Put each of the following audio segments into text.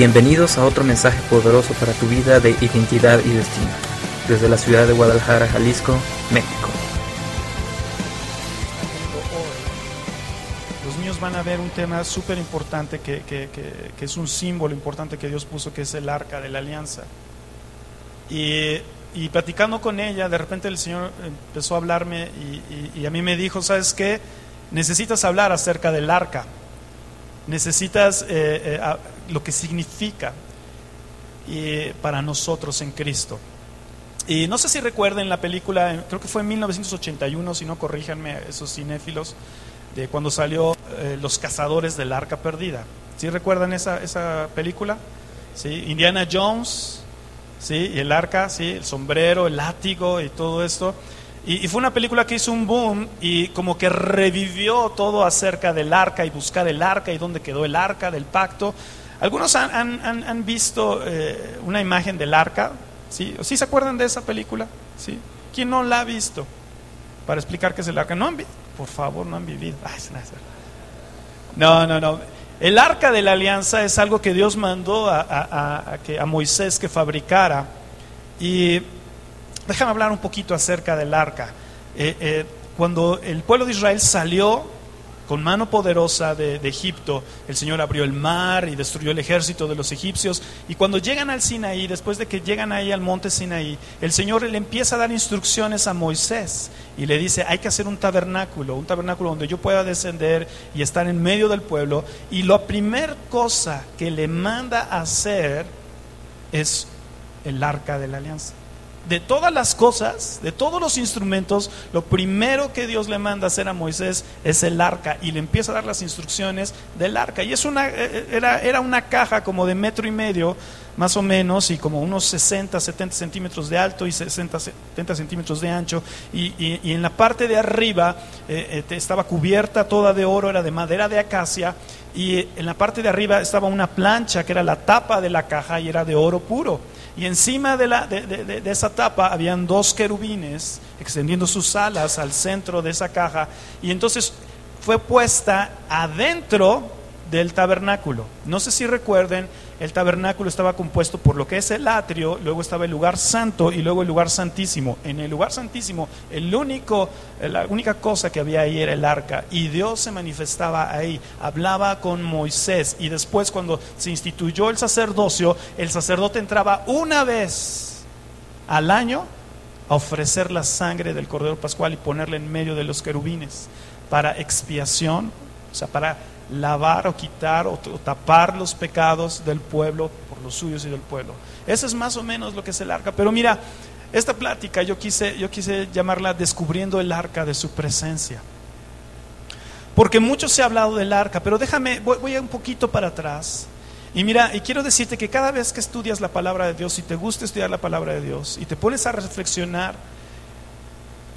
Bienvenidos a otro mensaje poderoso para tu vida de identidad y destino, desde la ciudad de Guadalajara, Jalisco, México. Los niños van a ver un tema súper importante que, que- que- que es un símbolo importante que Dios puso, que es el arca de la alianza. Y, y platicando con ella, de repente el Señor empezó a hablarme y, y- y a mí me dijo, ¿sabes qué? Necesitas hablar acerca del arca. Necesitas eh, eh, lo que significa y, para nosotros en Cristo. Y no sé si recuerden la película, eh, creo que fue en 1981, si no corríjanme esos cinéfilos, de cuando salió eh, Los Cazadores del Arca Perdida. ¿Sí recuerdan esa, esa película? ¿Sí? Indiana Jones, ¿sí? Y el arca, ¿sí? El sombrero, el látigo y todo esto. Y, y fue una película que hizo un boom y como que revivió todo acerca del arca y buscar el arca y dónde quedó el arca del pacto. Algunos han, han- han- visto eh, una imagen del arca, ¿sí? ¿Sí se acuerdan de esa película? ¿Sí? ¿Quién no la ha visto? Para explicar qué es el arca. ¿No han Por favor, no han vivido. No, no, no. El arca de la alianza es algo que Dios mandó a, a- a- a que, a Moisés que fabricara. Y déjame hablar un poquito acerca del arca. Eh, eh, cuando el pueblo de Israel salió con mano poderosa de, Egipto, el Señor abrió el mar y destruyó el ejército de los egipcios. Y cuando llegan al Sinaí, después de que llegan ahí al monte Sinaí, el Señor le empieza a dar instrucciones a Moisés y le dice, hay que hacer un tabernáculo, un tabernáculo donde yo pueda descender y estar en medio del pueblo. Y la primera cosa que le manda hacer es el arca de la alianza. De todas las cosas, de todos los instrumentos, lo primero que Dios le manda hacer a Moisés es el arca y le empieza a dar las instrucciones del arca. Y es una, eh, era, era una caja como de metro y medio, más o menos, y como unos 60, 70 centímetros de alto y 60, 70 centímetros de ancho. Y, en la parte de arriba eh, eh, estaba cubierta toda de oro, era de madera de acacia. Y en la parte de arriba estaba una plancha que era la tapa de la caja y era de oro puro. Y encima de, la, de, de- de- esa tapa habían dos querubines extendiendo sus alas al centro de esa caja. Y entonces fue puesta adentro del tabernáculo. No sé si recuerden, el tabernáculo estaba compuesto por lo que es el atrio, luego estaba el lugar santo y luego el lugar santísimo. En el lugar santísimo, el único, la única cosa que había ahí era el arca y Dios se manifestaba ahí, hablaba con Moisés y después cuando se instituyó el sacerdocio, el sacerdote entraba una vez al año a ofrecer la sangre del Cordero Pascual y ponerla en medio de los querubines para expiación, o sea, para lavar o quitar o, tapar los pecados del pueblo por los suyos y del pueblo. Eso es más o menos lo que es el arca. Pero mira, esta plática yo quise, yo quise llamarla descubriendo el arca de su presencia. Porque mucho se ha hablado del arca, pero déjame, voy, voy un poquito para atrás. Y mira, y quiero decirte que cada vez que estudias la palabra de Dios, y te gusta estudiar la palabra de Dios, y te pones a reflexionar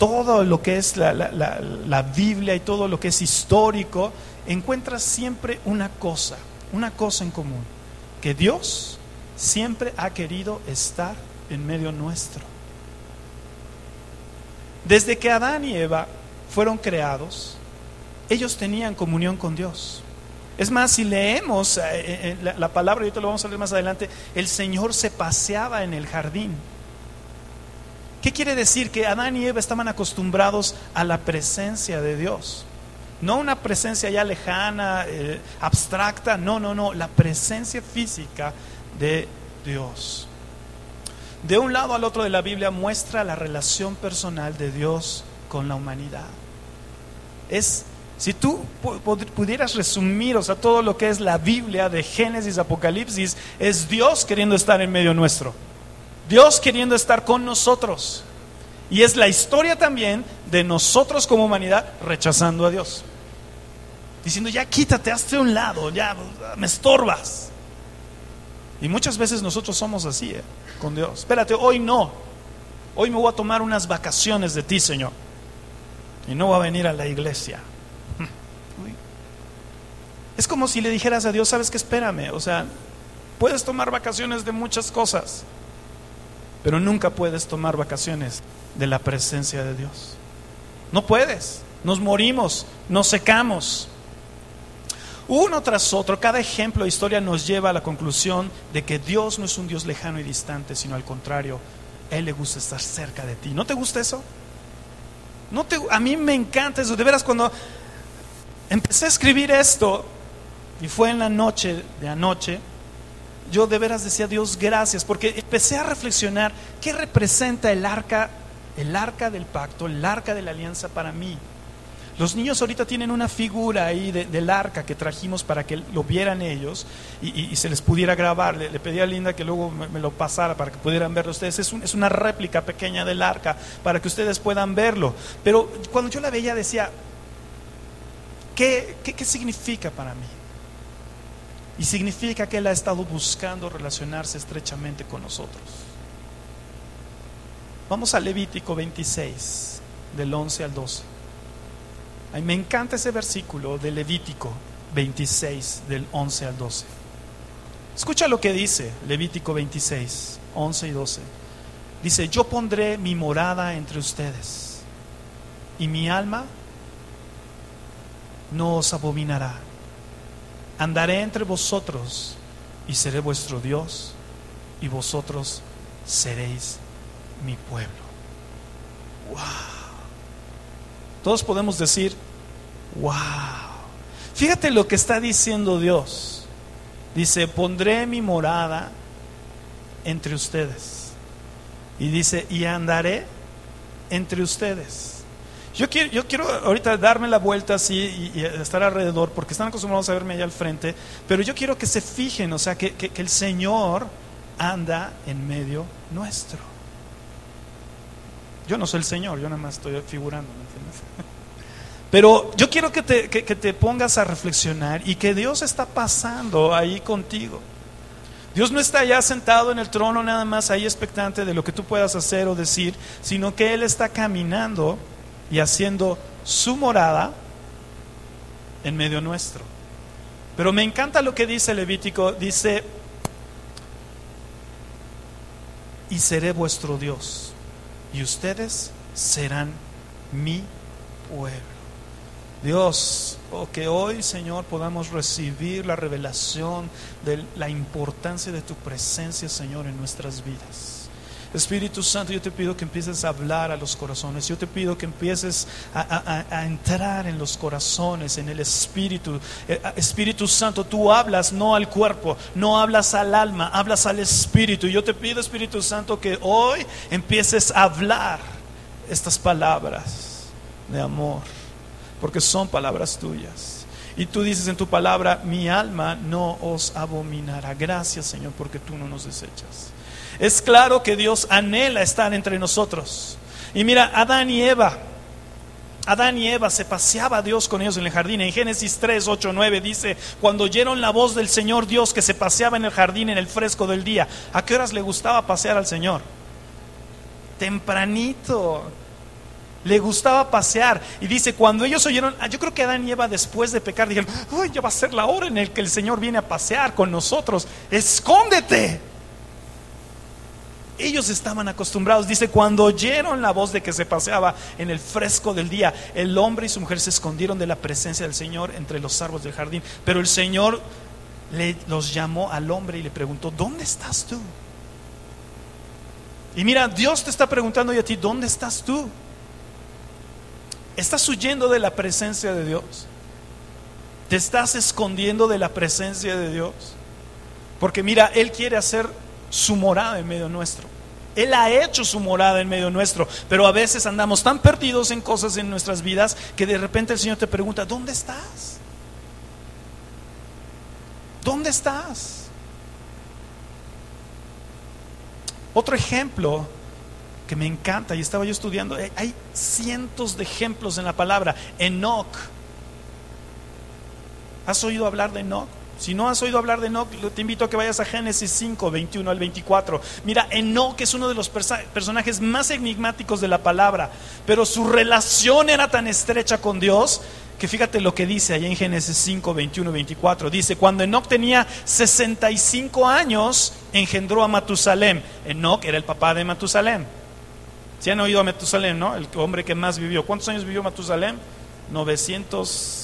todo lo que es la, la- la- Biblia y todo lo que es histórico, encuentras siempre una cosa, una cosa en común, que Dios siempre ha querido estar en medio nuestro. Desde que Adán y Eva fueron creados, ellos tenían comunión con Dios. Es más, si leemos eh, eh, la, la palabra, y ahorita lo vamos a leer más adelante, el Señor se paseaba en el jardín. ¿Qué quiere decir? Que Adán y Eva estaban acostumbrados a la presencia de Dios. No una presencia ya lejana, eh, abstracta, no, no, no, la presencia física de Dios. De un lado al otro de la Biblia muestra la relación personal de Dios con la humanidad. Es, si tú pu- pu- pudieras resumir, o sea, todo lo que es la Biblia de Génesis, Apocalipsis, es Dios queriendo estar en medio nuestro. Dios queriendo estar con nosotros. Y es la historia también de nosotros como humanidad rechazando a Dios. Diciendo, ya quítate, hazte a un lado, ya me estorbas. Y muchas veces nosotros somos así ¿eh? con Dios. Espérate, hoy no. Hoy me voy a tomar unas vacaciones de ti, Señor. Y no voy a venir a la iglesia. Es como si le dijeras a Dios, sabes que espérame, o sea, puedes tomar vacaciones de muchas cosas, pero nunca puedes tomar vacaciones de la presencia de Dios. No puedes, nos morimos, nos secamos. uno tras otro, cada ejemplo de historia nos lleva a la conclusión de que Dios no es un Dios lejano y distante, sino al contrario, Él le gusta estar cerca de ti. ¿No te gusta eso? No te, a mí me encanta eso. De veras, cuando empecé a escribir esto, y fue en la noche de anoche, yo de veras decía Dios gracias, porque empecé a reflexionar qué representa el arca, el arca del pacto, el arca de la alianza para mí. Los niños ahorita tienen una figura ahí del arca que trajimos para que lo vieran ellos y, se les pudiera grabar. Le, pedí a Linda que luego me, lo pasara para que pudieran verlo ustedes. Es, una réplica pequeña del arca para que ustedes puedan verlo. Pero cuando yo la veía decía, ¿qué, qué, qué significa para mí? Y significa que Él ha estado buscando relacionarse estrechamente con nosotros. Vamos a Levítico 26, del 11 al 12 me encanta ese versículo de Levítico 26, del 11 al 12. Escucha lo que dice Levítico 26, 11 y 12. Dice, yo pondré mi morada entre ustedes y mi alma no os abominará. Andaré entre vosotros y seré vuestro Dios y vosotros seréis mi pueblo. ¡Wow! Todos podemos decir, wow. Fíjate lo que está diciendo Dios. Dice, pondré mi morada entre ustedes. Y dice, y andaré entre ustedes. Yo quiero, yo quiero ahorita darme la vuelta así y, estar alrededor, porque están acostumbrados a verme allá al frente, pero yo quiero que se fijen, o sea, que, que el Señor anda en medio nuestro. Yo no soy el Señor, yo nada más estoy figurando, Pero yo quiero que te, que te pongas a reflexionar y que Dios está pasando ahí contigo. Dios no está ya sentado en el trono nada más ahí expectante de lo que tú puedas hacer o decir, sino que Él está caminando y haciendo su morada en medio nuestro. Pero me encanta lo que dice Levítico, dice, y seré vuestro Dios y ustedes serán mi pueblo. Dios, oh, que hoy, Señor, podamos recibir la revelación de la importancia de tu presencia, Señor, en nuestras vidas. Espíritu Santo, yo te pido que empieces a hablar a los corazones. Yo te pido que empieces a, entrar en los corazones, en el Espíritu. Eh, Espíritu Santo, tú hablas no al cuerpo, no hablas al alma, hablas al Espíritu. Yo te pido, Espíritu Santo, que hoy empieces a hablar estas palabras de amor, porque son palabras tuyas. Y tú dices en tu palabra, mi alma no os abominará. Gracias, Señor, porque tú no nos desechas. Es claro que Dios anhela estar entre nosotros. Y mira, Adán y Eva, Adán y Eva se paseaba Dios con ellos en el jardín. En Génesis 3, 8, 9 dice, cuando oyeron la voz del Señor Dios que se paseaba en el jardín en el fresco del día, ¿a qué horas le gustaba pasear al Señor? Tempranito. Le gustaba pasear. Y dice, cuando ellos oyeron, ah, yo creo que Adán y Eva después de pecar dijeron, uy, ya va a ser la hora en la que el Señor viene a pasear con nosotros. Escóndete ellos estaban acostumbrados. Dice, cuando oyeron la voz de que se paseaba en el fresco del día, el hombre y su mujer se escondieron de la presencia del Señor entre los árboles del jardín. Pero el Señor le, los llamó al hombre y le preguntó, ¿dónde estás tú? Y mira, Dios te está preguntando y a ti, ¿dónde estás tú? ¿Estás huyendo de la presencia de Dios? ¿Te estás escondiendo de la presencia de Dios? Porque mira, Él quiere hacer su morada en medio nuestro. Él ha hecho su morada en medio nuestro, pero a veces andamos tan perdidos en cosas en nuestras vidas que de repente el Señor te pregunta, ¿dónde estás? ¿Dónde estás? Otro ejemplo que me encanta, y estaba yo estudiando, eh, hay cientos de ejemplos en la palabra. Enoch. ¿Has oído hablar de Enoch? Si no has oído hablar de Enoch, te invito a que vayas a Génesis 5, 21 al 24. Mira, Enoch es uno de los personajes más enigmáticos de la palabra, pero su relación era tan estrecha con Dios que fíjate lo que dice ahí en Génesis 5, 21 24. Dice, cuando Enoch tenía 65 años, engendró a Matusalem. Enoch era el papá de Matusalem. Si han oído a Matusalem, ¿no? El hombre que más vivió. ¿Cuántos años vivió Matusalem? 900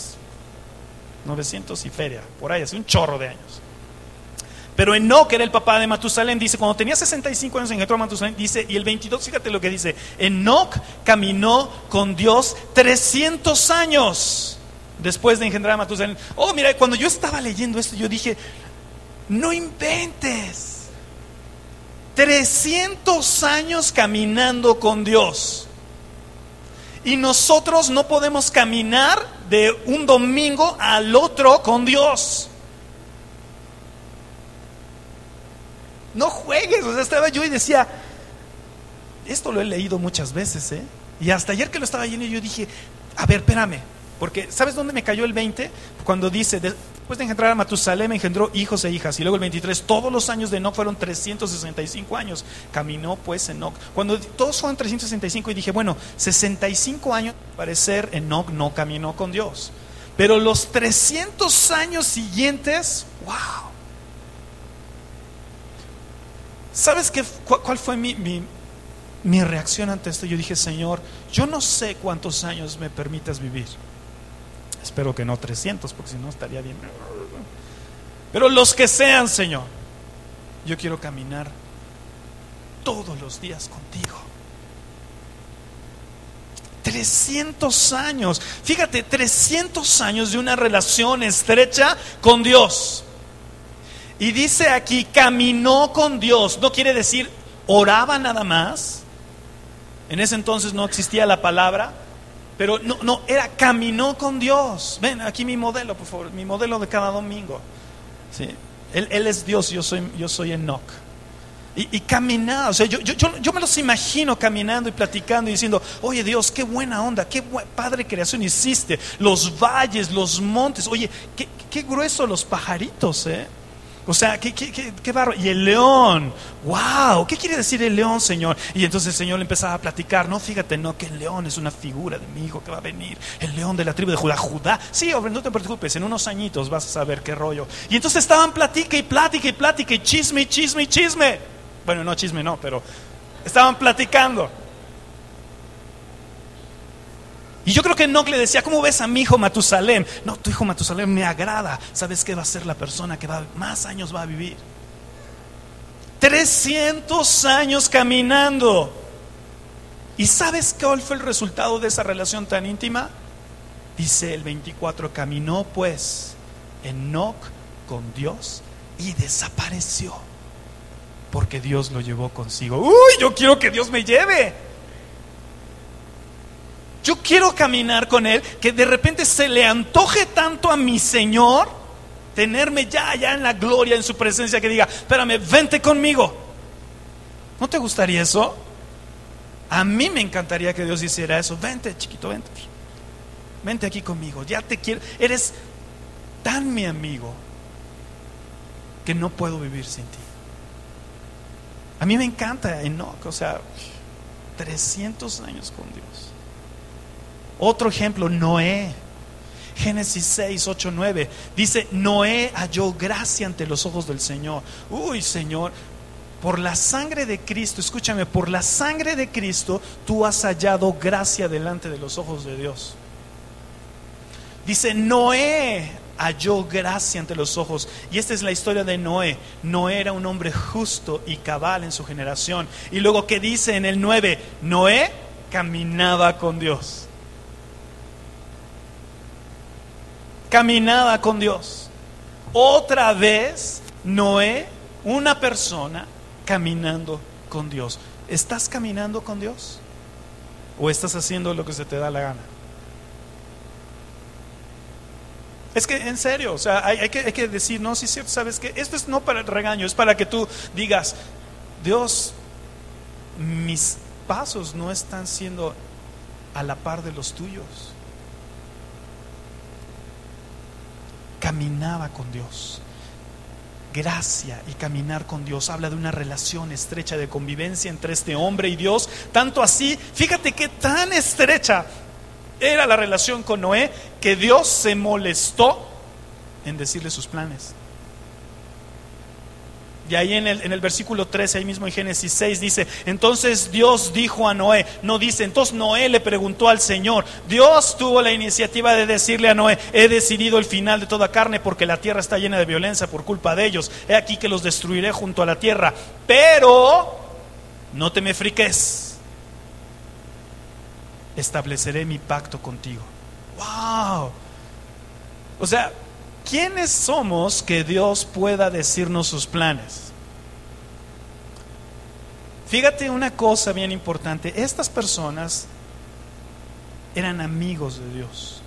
900 y feria, por ahí, hace un chorro de años. Pero Enoch era el papá de Matusalén, dice, cuando tenía 65 años engendró a Matusalén, dice, y el 22, fíjate lo que dice, Enoch caminó con Dios 300 años después de engendrar a Matusalén. Oh, mira, cuando yo estaba leyendo esto, yo dije, no inventes. 300 años caminando con Dios. Y nosotros no podemos caminar de un domingo al otro con Dios. No juegues. O sea, estaba yo y decía, esto lo he leído muchas veces, ¿eh? Y hasta ayer que lo estaba leyendo yo dije, a ver, espérame, porque ¿sabes dónde me cayó el 20? Cuando dice, después de engendrar a Matusalem engendró hijos e hijas. Y luego el 23, todos los años de Enoch fueron 365 años. Caminó pues Enoch. Cuando todos fueron 365 y dije, bueno, 65 años, parecer Enoch no caminó con Dios. Pero los 300 años siguientes, wow. ¿Sabes qué, cuál fue mi, mi, reacción ante esto? Yo dije, Señor, yo no sé cuántos años me permitas vivir. Espero que no 300, porque si no estaría bien. Pero los que sean, Señor, yo quiero caminar todos los días contigo. 300 años. Fíjate, 300 años de una relación estrecha con Dios. Y dice aquí, caminó con Dios. No quiere decir oraba nada más. En ese entonces no existía la palabra. Pero no, no, era caminó con Dios. Ven, aquí mi modelo, por favor, mi modelo de cada domingo. ¿Sí? Él, es Dios, yo soy, yo soy Enoch. Y, y caminaba, o sea, yo, yo, yo, me los imagino caminando y platicando y diciendo, oye Dios, qué buena onda, qué padre creación hiciste, los valles, los montes, oye, qué, qué grueso los pajaritos, ¿eh? O sea, qué, qué, qué, barro. Y el león, wow, ¿qué quiere decir el león, Señor? Y entonces el Señor le empezaba a platicar, no, fíjate, no, que el león es una figura de mi hijo que va a venir, el león de la tribu de Judá, Judá. Sí, hombre, no te preocupes, en unos añitos vas a saber qué rollo. Y entonces estaban platica y plática y plática y chisme chisme chisme. Bueno, no chisme, no, pero estaban platicando. Y yo creo que Enoch le decía, ¿cómo ves a mi hijo Matusalem? No, tu hijo Matusalem me agrada. ¿Sabes qué va a ser la persona que va, más años va a vivir? 300 años caminando. ¿Y sabes cuál fue el resultado de esa relación tan íntima? Dice el 24, caminó pues Enoch con Dios y desapareció. Porque Dios lo llevó consigo. Uy, yo quiero que Dios me lleve. Yo quiero caminar con Él, que de repente se le antoje tanto a mi Señor tenerme ya allá en la gloria, en su presencia, que diga, espérame, vente conmigo. ¿No te gustaría eso? A mí me encantaría que Dios hiciera eso. Vente, chiquito, vente. Vente aquí conmigo. Ya te quiero. Eres tan mi amigo que no puedo vivir sin ti. A mí me encanta Enoch, o sea, 300 años con Dios. Otro ejemplo, Noé. Génesis 6, 8, 9. Dice, Noé halló gracia ante los ojos del Señor. Uy, Señor, por la sangre de Cristo, escúchame, por la sangre de Cristo tú has hallado gracia delante de los ojos de Dios. Dice, Noé halló gracia ante los ojos. Y esta es la historia de Noé. Noé era un hombre justo y cabal en su generación. Y luego, ¿qué dice en el 9? Noé caminaba con Dios. Caminaba con Dios. Otra vez, Noé, una persona caminando con Dios. ¿Estás caminando con Dios? ¿O estás haciendo lo que se te da la gana? Es que en serio, o sea, hay, que, decir, no, sí es cierto, sabes que esto es no para el regaño, es para que tú digas, Dios, mis pasos no están siendo a la par de los tuyos. Caminaba con Dios. Gracia y caminar con Dios habla de una relación estrecha de convivencia entre este hombre y Dios. Tanto así, fíjate que tan estrecha era la relación con Noé que Dios se molestó en decirle sus planes. Y ahí en el, en el versículo 13, ahí mismo en Génesis 6, dice, entonces Dios dijo a Noé, no dice, entonces Noé le preguntó al Señor, Dios tuvo la iniciativa de decirle a Noé, he decidido el final de toda carne porque la tierra está llena de violencia por culpa de ellos, he aquí que los destruiré junto a la tierra, pero no te me friques, estableceré mi pacto contigo. ¡Wow! O sea, ¿quiénes somos que Dios pueda decirnos sus planes? Fíjate una cosa bien importante, estas personas eran amigos de Dios.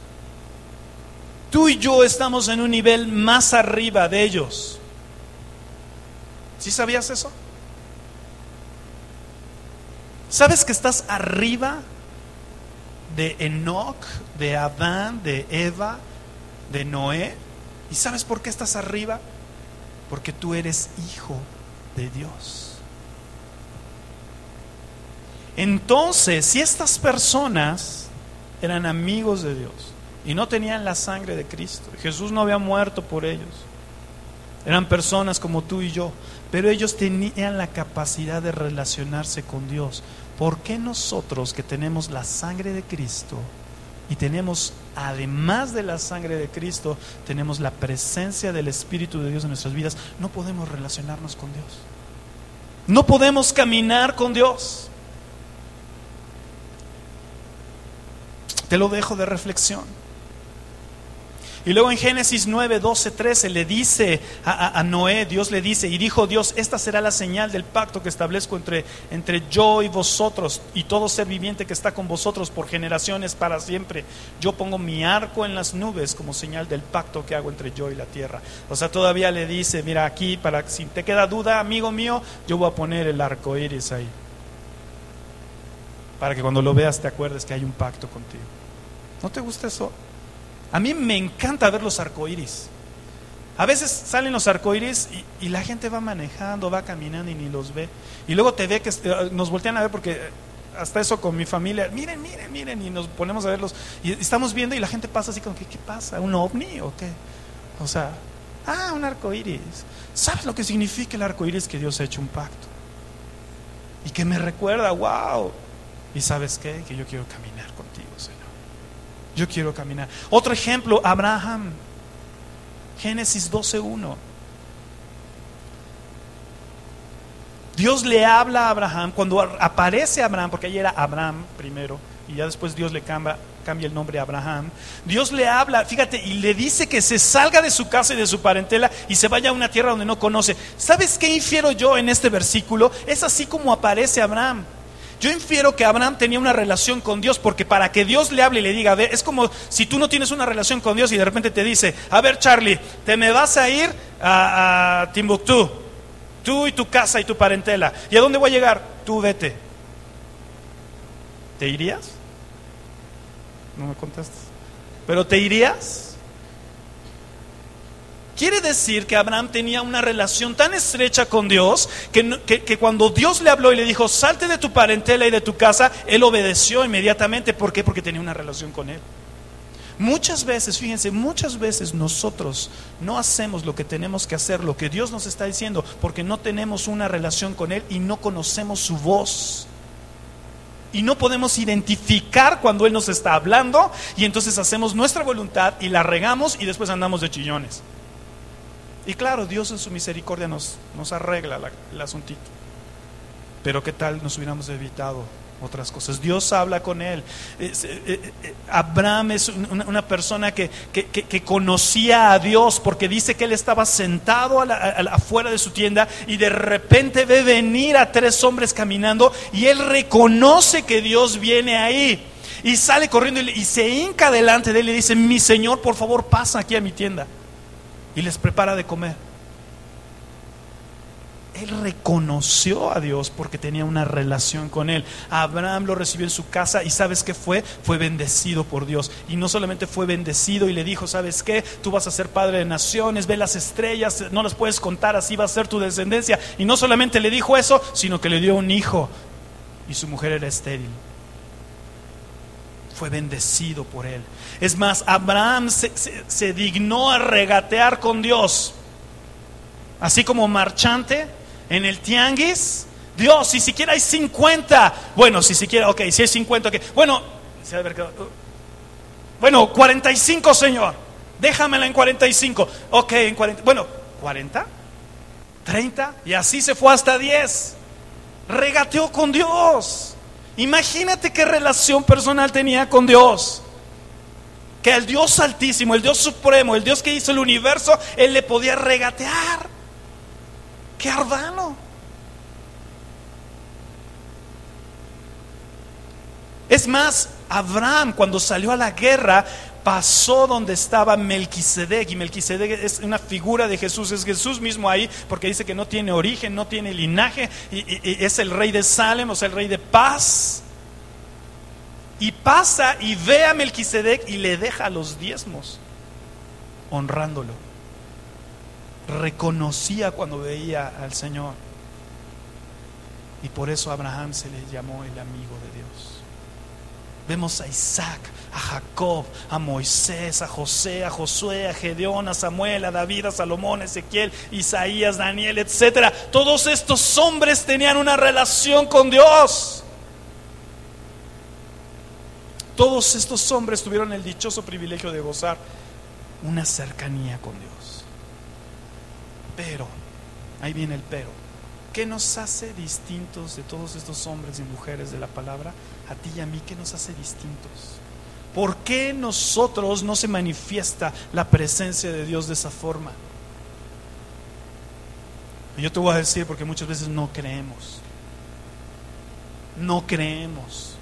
Tú y yo estamos en un nivel más arriba de ellos. ¿Sí sabías eso? ¿Sabes que estás arriba de Enoch, de Adán, de Eva, de Noé? ¿Y sabes por qué estás arriba? Porque tú eres hijo de Dios. Entonces, si estas personas eran amigos de Dios y no tenían la sangre de Cristo, Jesús no había muerto por ellos, eran personas como tú y yo, pero ellos tenían la capacidad de relacionarse con Dios. ¿Por qué nosotros que tenemos la sangre de Cristo y tenemos, además de la sangre de Cristo, tenemos la presencia del Espíritu de Dios en nuestras vidas, no podemos relacionarnos con Dios? No podemos caminar con Dios. Te lo dejo de reflexión. Y luego en Génesis 9, 12, 13 le dice a, Noé, Dios le dice, y dijo Dios, esta será la señal del pacto que establezco entre, entre yo y vosotros y todo ser viviente que está con vosotros por generaciones para siempre. Yo pongo mi arco en las nubes como señal del pacto que hago entre yo y la tierra. O sea, todavía le dice, mira aquí, para si te queda duda, amigo mío, yo voy a poner el arco iris ahí. Para que cuando lo veas te acuerdes que hay un pacto contigo. ¿No te gusta eso? A mí me encanta ver los arcoíris. A veces salen los arcoíris y, y, la gente va manejando, va caminando y ni los ve. Y luego te ve que eh, nos voltean a ver porque hasta eso con mi familia, miren, miren, miren, y nos ponemos a verlos. Y estamos viendo y la gente pasa así como, ¿qué, qué pasa? ¿Un ovni o qué? O sea, ah, un arcoíris. ¿Sabes lo que significa el arcoíris? Que Dios ha hecho un pacto. Y que me recuerda, wow. ¿Y sabes qué? Que yo quiero caminar contigo, Señor. Yo quiero caminar. Otro ejemplo, Abraham. Génesis 12.1. Dios le habla a Abraham, cuando aparece Abraham, porque ahí era Abraham primero, y ya después Dios le cambia, cambia el nombre a Abraham. Dios le habla, fíjate, y le dice que se salga de su casa y de su parentela y se vaya a una tierra donde no conoce. ¿Sabes qué infiero yo en este versículo? Es así como aparece Abraham. Yo infiero que Abraham tenía una relación con Dios porque para que Dios le hable y le diga, a es como si tú no tienes una relación con Dios y de repente te dice, a ver Charlie, te me vas a ir a, Timbuktu, tú y tu casa y tu parentela. ¿Y a dónde voy a llegar? Tú vete. ¿Te irías? No me contestas. ¿Pero te irías? Quiere decir que Abraham tenía una relación tan estrecha con Dios que, cuando Dios le habló y le dijo, salte de tu parentela y de tu casa, él obedeció inmediatamente. ¿Por qué? Porque tenía una relación con él. Muchas veces, fíjense, muchas veces nosotros no hacemos lo que tenemos que hacer, lo que Dios nos está diciendo, porque no tenemos una relación con Él y no conocemos su voz. Y no podemos identificar cuando Él nos está hablando y entonces hacemos nuestra voluntad y la regamos y después andamos de chillones. Y claro, Dios en su misericordia nos, nos arregla el asuntito. Pero ¿qué tal nos hubiéramos evitado otras cosas? Dios habla con él. Eh, eh, eh, Abraham es una, persona que, conocía a Dios porque dice que él estaba sentado afuera de su tienda y de repente ve venir a tres hombres caminando y él reconoce que Dios viene ahí. Y sale corriendo y se hinca delante de él y dice, mi Señor, por favor, pasa aquí a mi tienda y les prepara de comer. Él reconoció a Dios porque tenía una relación con Él. Abraham lo recibió en su casa y ¿sabes qué fue? Fue bendecido por Dios. Y no solamente fue bendecido y le dijo, ¿sabes qué? Tú vas a ser padre de naciones, ve las estrellas, no las puedes contar, así va a ser tu descendencia. Y no solamente le dijo eso, sino que le dio un hijo y su mujer era estéril fue bendecido por él. Es más, Abraham se, dignó a regatear con Dios. así como marchante en el tianguis. Dios, si siquiera hay 50, bueno, si siquiera, ok, si hay 50, ok, bueno, bueno, 45, Señor, déjamela en 45, ok, en 40, bueno, 40, 30, y así se fue hasta 10. Regateó con Dios. Imagínate qué relación personal tenía con Dios que el Dios altísimo, el Dios supremo, el Dios que hizo el universo, Él le podía regatear. ¡Qué ardano! Es más, Abraham cuando salió a la guerra pasó donde estaba Melquisedec y Melquisedec es una figura de Jesús, es Jesús mismo ahí porque dice que no tiene origen, no tiene linaje y, es el rey de Salem, o sea, el rey de paz y pasa y ve a Melquisedec y le deja los diezmos, honrándolo. Reconocía cuando veía al Señor. Y por eso Abraham se le llamó el amigo de Dios. Vemos a Isaac, a Jacob, a Moisés, a José, a Josué, a Gedeón, a Samuel, a David, a Salomón, a Ezequiel, Isaías, Daniel, etc. Todos estos hombres tenían una relación con Dios. Todos estos hombres tuvieron el dichoso privilegio de gozar una cercanía con Dios. Pero, ahí viene el pero. ¿Qué nos hace distintos de todos estos hombres y mujeres de la palabra? A ti y a mí, ¿qué nos hace distintos? ¿Por qué nosotros no se manifiesta la presencia de Dios de esa forma? Yo te voy a decir porque muchas veces no creemos. No creemos.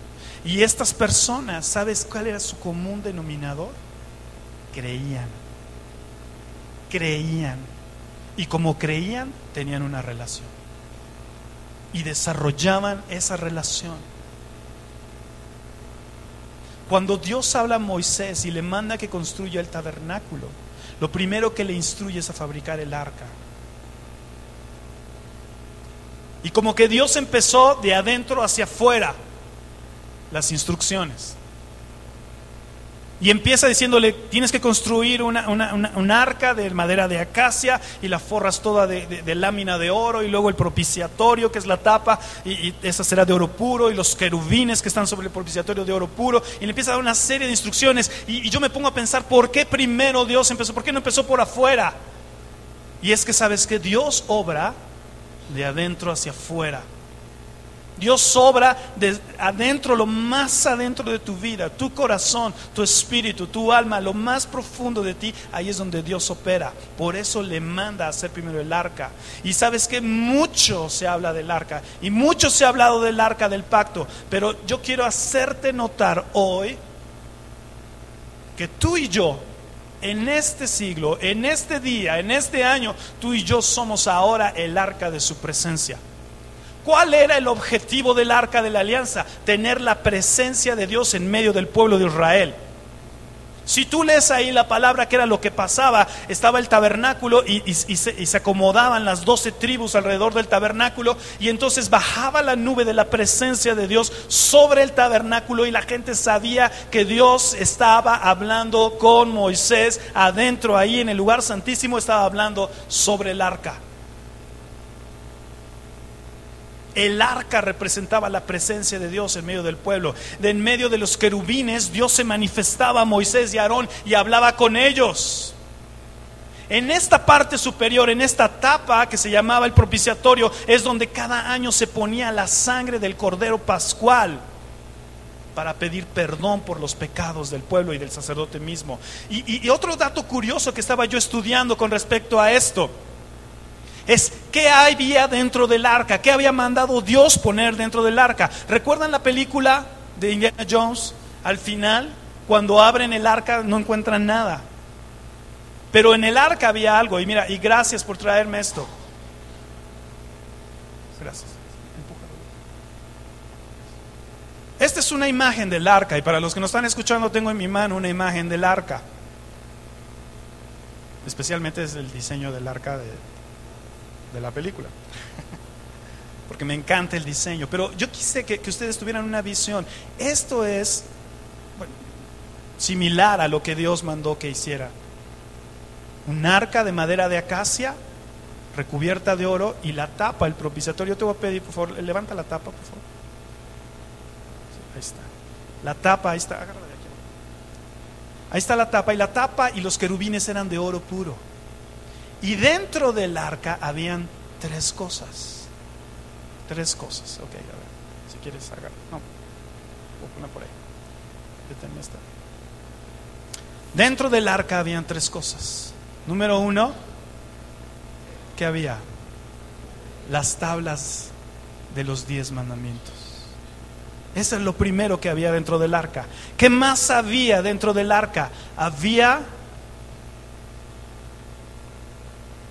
Y estas personas, ¿sabes cuál era su común denominador? Creían. Creían. Y como creían, tenían una relación. Y desarrollaban esa relación. Cuando Dios habla a Moisés y le manda que construya el tabernáculo, lo primero que le instruye es a fabricar el arca. Y como que Dios empezó de adentro hacia afuera las instrucciones. Y empieza diciéndole, tienes que construir una, un arca de madera de acacia y la forras toda de, lámina de oro y luego el propiciatorio que es la tapa y, esa será de oro puro y los querubines que están sobre el propiciatorio de oro puro y le empieza a dar una serie de instrucciones y, y yo me pongo a pensar, ¿por qué primero Dios empezó? ¿Por qué no empezó por afuera? Y es que sabes que Dios obra de adentro hacia afuera. Dios obra de adentro, lo más adentro de tu vida, tu corazón, tu espíritu, tu alma, lo más profundo de ti, ahí es donde Dios opera. Por eso le manda a hacer primero el arca. Y sabes que mucho se habla del arca y mucho se ha hablado del arca del pacto, pero yo quiero hacerte notar hoy que tú y yo en este siglo, en este día, en este año, tú y yo somos ahora el arca de su presencia. ¿Cuál era el objetivo del arca de la alianza? Tener la presencia de Dios en medio del pueblo de Israel. Si tú lees ahí la palabra que era lo que pasaba, estaba el tabernáculo y, se, acomodaban las doce tribus alrededor del tabernáculo y entonces bajaba la nube de la presencia de Dios sobre el tabernáculo y la gente sabía que Dios estaba hablando con Moisés adentro ahí en el lugar santísimo, estaba hablando sobre el arca. El arca representaba la presencia de Dios en medio del pueblo. De en medio de los querubines, Dios se manifestaba a Moisés y a Aarón y hablaba con ellos. En esta parte superior, en esta tapa que se llamaba el propiciatorio, es donde cada año se ponía la sangre del cordero pascual para pedir perdón por los pecados del pueblo y del sacerdote mismo. Y, y otro dato curioso que estaba yo estudiando con respecto a esto es qué había dentro del arca, qué había mandado Dios poner dentro del arca. ¿Recuerdan la película de Indiana Jones? Al final, cuando abren el arca no encuentran nada. Pero en el arca había algo. Y mira, y gracias por traerme esto. Gracias. Esta es una imagen del arca. Y para los que nos están escuchando, tengo en mi mano una imagen del arca. Especialmente es el diseño del arca de, de la película. Porque me encanta el diseño. Pero yo quise que, ustedes tuvieran una visión. Esto es similar a lo que Dios mandó que hiciera. Un arca de madera de acacia recubierta de oro y la tapa, el propiciatorio. Yo te voy a pedir, por favor, levanta la tapa, por favor. ahí está. La tapa, ahí está, agárrala de aquí. Ahí está la tapa y la tapa y los querubines eran de oro puro. Y dentro del arca habían tres cosas. Tres cosas. Ok, a ver. Si quieres, agarra. No. Voy a poner por ahí. Esta. Dentro del arca habían tres cosas. Número uno, ¿qué había? Las tablas de los diez mandamientos. Eso es lo primero que había dentro del arca. ¿Qué más había dentro del arca? Había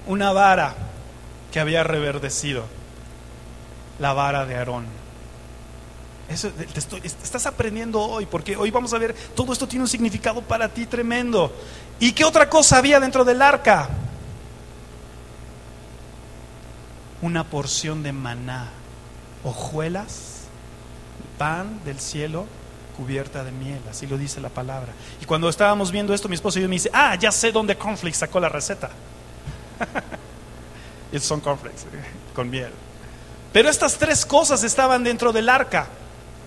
una vara que había reverdecido, la vara de Aarón. Eso te estoy, estás aprendiendo hoy, porque hoy vamos a ver, todo esto tiene un significado para ti tremendo. ¿Y qué otra cosa había dentro del arca? Una porción de maná, hojuelas, pan del cielo cubierta de miel, así lo dice la palabra. Y cuando estábamos viendo esto, mi esposo y yo me dice, ah, ya sé dónde Conflict sacó la receta. son cornflakes con miel. Pero estas tres cosas estaban dentro del arca.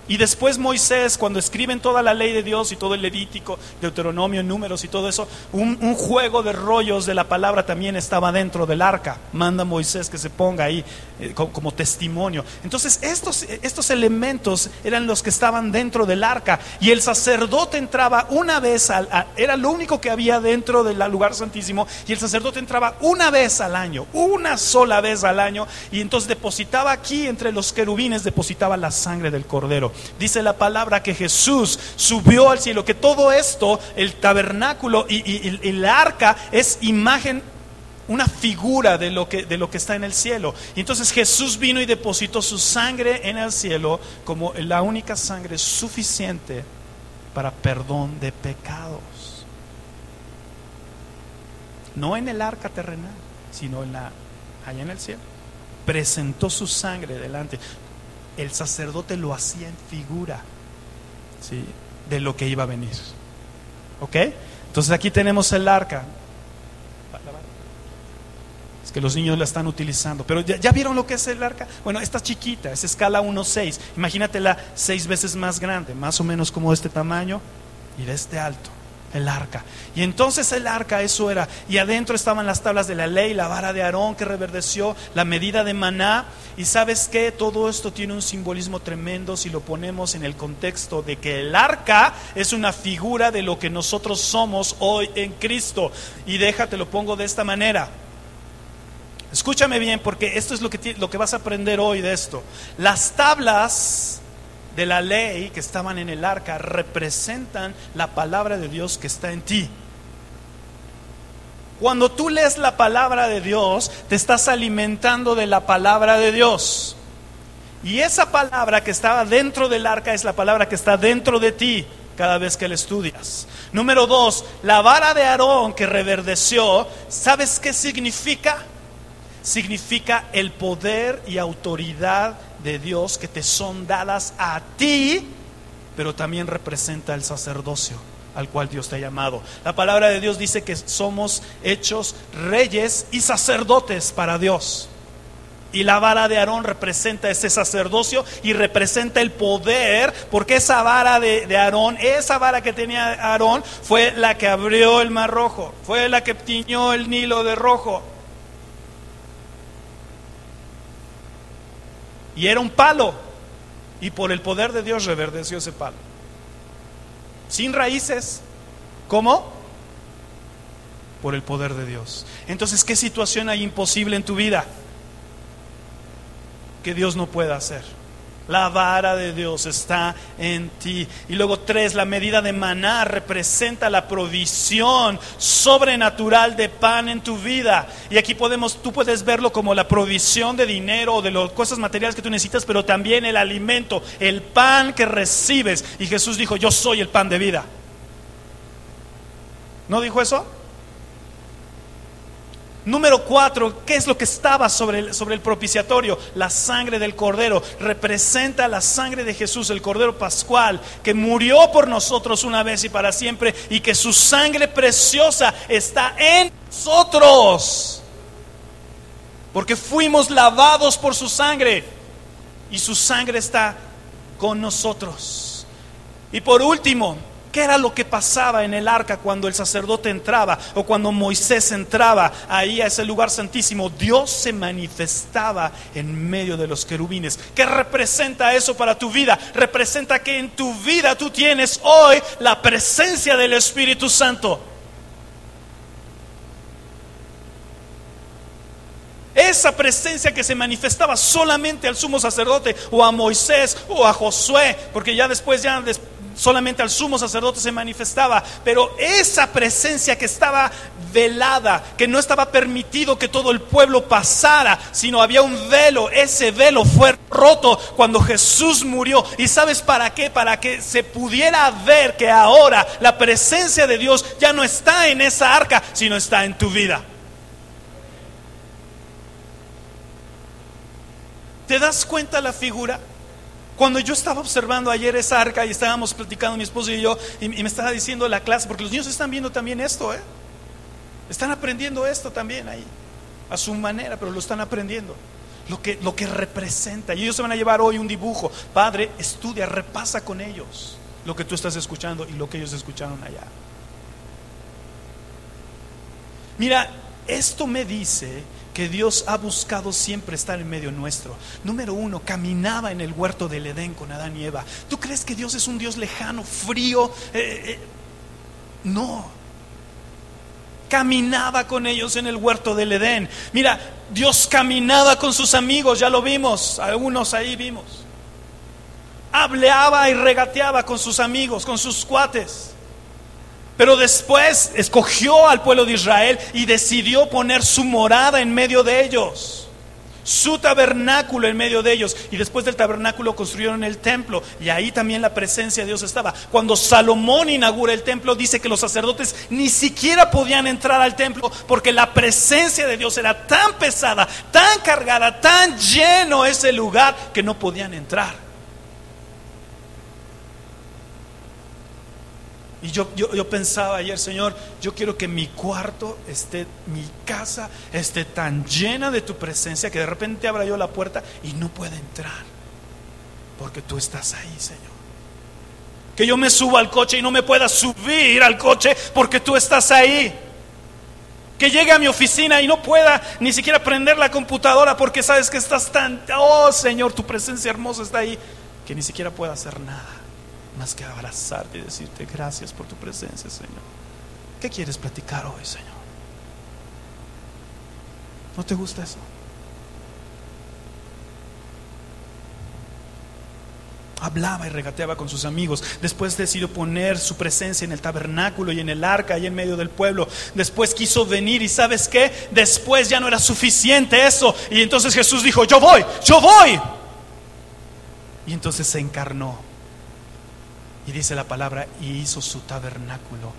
Y después Moisés, cuando escriben toda la ley de Dios y todo el Levítico, Deuteronomio, números y todo eso, un, juego de rollos de la palabra también estaba dentro del arca. Manda Moisés que se ponga ahí eh, como, testimonio. Entonces estos, estos elementos eran los que estaban dentro del arca. Y el sacerdote entraba una vez, al, era lo único que había dentro del lugar santísimo. Y el sacerdote entraba una vez al año, una sola vez al año. Y entonces depositaba aquí entre los querubines, depositaba la sangre del cordero. Dice la palabra que Jesús subió al cielo, que todo esto, el tabernáculo y, el arca, es imagen una figura de lo, que, de lo que está en el cielo. Y entonces Jesús vino y depositó su sangre en el cielo como la única sangre suficiente para perdón de pecados. No en el arca terrenal, sino en la, allá en el cielo. Presentó su sangre delante el sacerdote lo hacía en figura ¿sí? de lo que iba a venir. ¿Ok? Entonces aquí tenemos el arca. Es que los niños la están utilizando. Pero ¿ya, vieron lo que es el arca? Bueno, esta chiquita, es escala 1.6. Imagínatela seis veces más grande, más o menos como de este tamaño y de este alto el arca. Y entonces el arca eso era. Y adentro estaban las tablas de la ley, la vara de Aarón que reverdeció, la medida de maná. Y sabes que todo esto tiene un simbolismo tremendo si lo ponemos en el contexto de que el arca es una figura de lo que nosotros somos hoy en Cristo. Y déjate, lo pongo de esta manera. Escúchame bien porque esto es lo que, lo que vas a aprender hoy de esto. Las tablas de la ley que estaban en el arca representan la palabra de Dios que está en ti. Cuando tú lees la palabra de Dios, te estás alimentando de la palabra de Dios. Y esa palabra que estaba dentro del arca es la palabra que está dentro de ti cada vez que la estudias. Número dos, la vara de Aarón que reverdeció, ¿sabes qué significa? Significa el poder y autoridad de Dios que te son dadas a ti, pero también representa el sacerdocio al cual Dios te ha llamado. La palabra de Dios dice que somos hechos reyes y sacerdotes para Dios. Y la vara de Aarón representa ese sacerdocio y representa el poder, porque esa vara de, Aarón, esa vara que tenía Aarón, fue la que abrió el mar rojo, fue la que tiñó el Nilo de rojo. Y era un palo. Y por el poder de Dios reverdeció ese palo. Sin raíces. ¿Cómo? Por el poder de Dios. Entonces, ¿qué situación hay imposible en tu vida que Dios no pueda hacer? La vara de Dios está en ti. Y luego tres, la medida de maná representa la provisión sobrenatural de pan en tu vida. Y aquí podemos, tú puedes verlo como la provisión de dinero o de las cosas materiales que tú necesitas, pero también el alimento, el pan que recibes. Y Jesús dijo, yo soy el pan de vida. ¿No dijo eso? Número cuatro, ¿qué es lo que estaba sobre el, sobre el propiciatorio? La sangre del cordero. Representa la sangre de Jesús, el cordero pascual, que murió por nosotros una vez y para siempre, y que su sangre preciosa está en nosotros. porque fuimos lavados por su sangre y su sangre está con nosotros. Y por último, ¿Qué era lo que pasaba en el arca cuando el sacerdote entraba o cuando Moisés entraba ahí a ese lugar santísimo? Dios se manifestaba en medio de los querubines. ¿Qué representa eso para tu vida? Representa que en tu vida tú tienes hoy la presencia del Espíritu Santo. Esa presencia que se manifestaba solamente al sumo sacerdote o a Moisés o a Josué, porque ya después ya solamente al sumo sacerdote se manifestaba, pero esa presencia que estaba velada, que no estaba permitido que todo el pueblo pasara, sino había un velo, ese velo fue roto cuando Jesús murió. ¿Y sabes para qué? Para que se pudiera ver que ahora la presencia de Dios ya no está en esa arca, sino está en tu vida. ¿Te das cuenta la figura? Cuando yo estaba observando ayer esa arca y estábamos platicando mi esposo y yo, y, me estaba diciendo la clase, porque los niños están viendo también esto, ¿eh? Están aprendiendo esto también ahí, a su manera, pero lo están aprendiendo. Lo que, lo que representa. Y ellos se van a llevar hoy un dibujo. Padre, estudia, repasa con ellos lo que tú estás escuchando y lo que ellos escucharon allá. Mira, esto me dice que Dios ha buscado siempre estar en medio nuestro. Número uno, caminaba en el huerto del Edén con Adán y Eva. ¿Tú crees que Dios es un Dios lejano, frío? Eh, eh, no. Caminaba con ellos en el huerto del Edén. Mira, Dios caminaba con sus amigos, ya lo vimos, algunos ahí vimos. Hableaba y regateaba con sus amigos, con sus cuates. Pero después escogió al pueblo de Israel y decidió poner su morada en medio de ellos, su tabernáculo en medio de ellos. Y después del tabernáculo construyeron el templo y ahí también la presencia de Dios estaba. Cuando Salomón inaugura el templo, dice que los sacerdotes ni siquiera podían entrar al templo porque la presencia de Dios era tan pesada, tan cargada, tan lleno ese lugar que no podían entrar. Y yo, yo, pensaba ayer, Señor, yo quiero que mi cuarto esté, mi casa esté tan llena de tu presencia que de repente abra yo la puerta y no pueda entrar. Porque tú estás ahí, Señor. Que yo me suba al coche y no me pueda subir al coche porque tú estás ahí. Que llegue a mi oficina y no pueda ni siquiera prender la computadora porque sabes que estás tan... Oh, Señor, tu presencia hermosa está ahí. Que ni siquiera pueda hacer nada más que abrazarte y decirte gracias por tu presencia, Señor. ¿Qué quieres platicar hoy, Señor? ¿No te gusta eso? hablaba y regateaba con sus amigos. Después decidió poner su presencia en el tabernáculo y en el arca y en medio del pueblo. Después quiso venir y sabes qué? Después ya no era suficiente eso. Y entonces Jesús dijo, yo voy, yo voy. Y entonces se encarnó y dice la palabra, y hizo su tabernáculo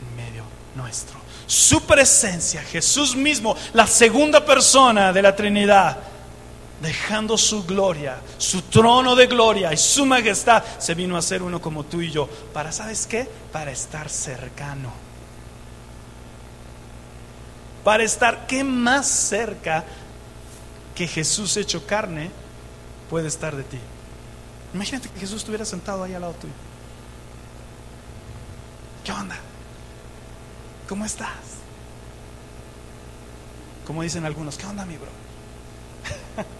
en medio nuestro. Su presencia, Jesús mismo, la segunda persona de la Trinidad, dejando su gloria, su trono de gloria y su majestad, se vino a ser uno como tú y yo. ¿Para, sabes qué? Para estar cercano. Para estar, ¿qué más cerca que Jesús hecho carne puede estar de ti? Imagínate que Jesús estuviera sentado ahí al lado tuyo. ¿Qué onda? ¿Cómo estás? Como dicen algunos, ¿qué onda, mi bro?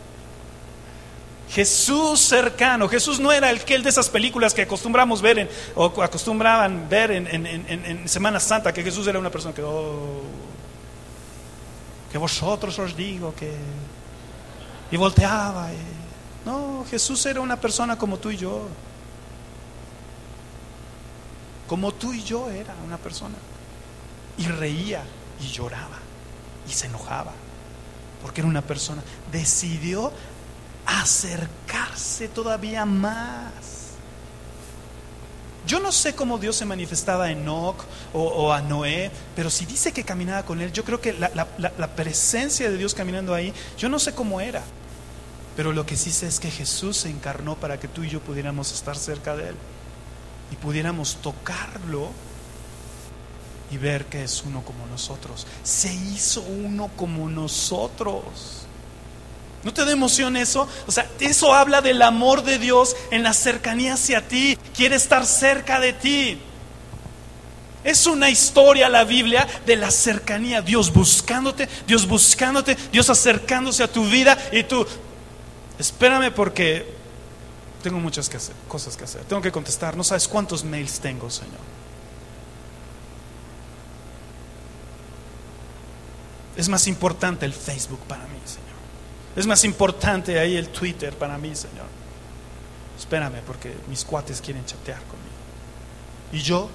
Jesús cercano. Jesús no era el que de esas películas que acostumbramos ver en, o acostumbraban ver en, Semana Santa, que Jesús era una persona que, oh, que vosotros os digo que. Y volteaba. no, Jesús era una persona como tú y yo como tú y yo era una persona. Y reía y lloraba y se enojaba, porque era una persona. Decidió acercarse todavía más. Yo no sé cómo Dios se manifestaba a Enoch o, a Noé, pero si dice que caminaba con él, yo creo que la, la presencia de Dios caminando ahí, yo no sé cómo era. Pero lo que sí sé es que Jesús se encarnó para que tú y yo pudiéramos estar cerca de Él y pudiéramos tocarlo y ver que es uno como nosotros. Se hizo uno como nosotros. ¿No te da emoción eso? O sea, eso habla del amor de Dios en la cercanía hacia ti. Quiere estar cerca de ti. Es una historia la Biblia de la cercanía. Dios buscándote, Dios buscándote, Dios acercándose a tu vida y tú, espérame porque tengo muchas cosas que hacer. Tengo que contestar. No sabes cuántos mails tengo, Señor. Es más importante el Facebook para mí, Señor. Es más importante ahí el Twitter para mí, Señor. Espérame, porque mis cuates quieren chatear conmigo. ¿Y yo?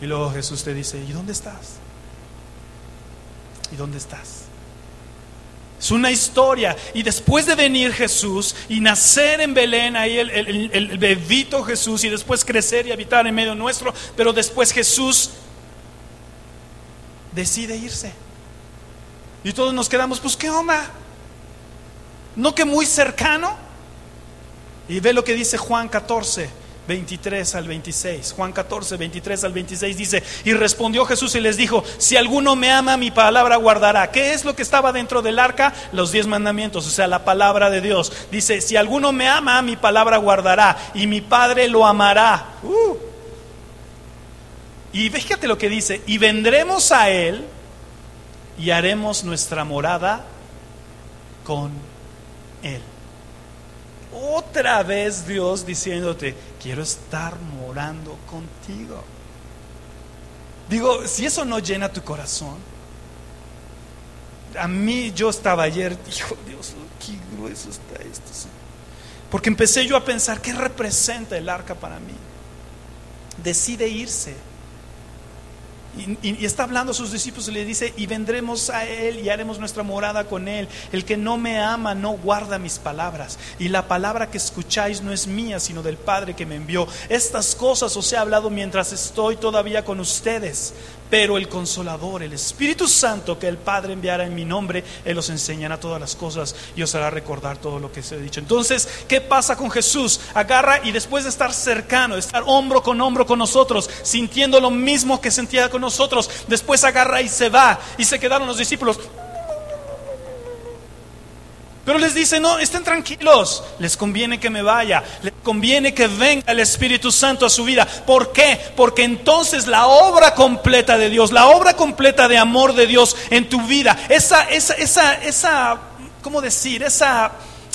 Y luego Jesús te dice, ¿y dónde estás? ¿Y dónde estás? Es una historia. Y después de venir Jesús y nacer en Belén, ahí el, el, bebito Jesús, y después crecer y habitar en medio nuestro, pero después Jesús decide irse. Y todos nos quedamos, pues ¿qué onda? ¿No que muy cercano? Y ve lo que dice Juan 14, 23 al 26. Juan 14, 23 al 26 dice, y respondió Jesús y les dijo, si alguno me ama, mi palabra guardará. ¿Qué es lo que estaba dentro del arca? Los diez mandamientos, o sea, la palabra de Dios. Dice, si alguno me ama, mi palabra guardará, y mi Padre lo amará. Uh. Y fíjate lo que dice, y vendremos a él y haremos nuestra morada con él. Otra vez Dios diciéndote, quiero estar morando contigo. Digo, si eso no llena tu corazón, a mí yo estaba ayer, dijo Dios, qué grueso está esto. Porque empecé yo a pensar, ¿qué representa el arca para mí? Decide irse y, está hablando a sus discípulos y le dice, y vendremos a Él y haremos nuestra morada con Él. El que no me ama no guarda mis palabras. Y la palabra que escucháis no es mía, sino del Padre que me envió. Estas cosas os he hablado mientras estoy todavía con ustedes. Pero el consolador, el Espíritu Santo que el Padre enviará en mi nombre, Él os enseñará todas las cosas y os hará recordar todo lo que se ha dicho. Entonces, ¿qué pasa con Jesús? Agarra y después de estar cercano, estar hombro con hombro con nosotros, sintiendo lo mismo que sentía con nosotros, después agarra y se va. Y se quedaron los discípulos. Pero les dice, no, estén tranquilos, les conviene que me vaya, les conviene que venga el Espíritu Santo a su vida. ¿Por qué? Porque entonces la obra completa de Dios, la obra completa de amor de Dios en tu vida, esa, esa, esa, esa, ¿cómo decir? Esa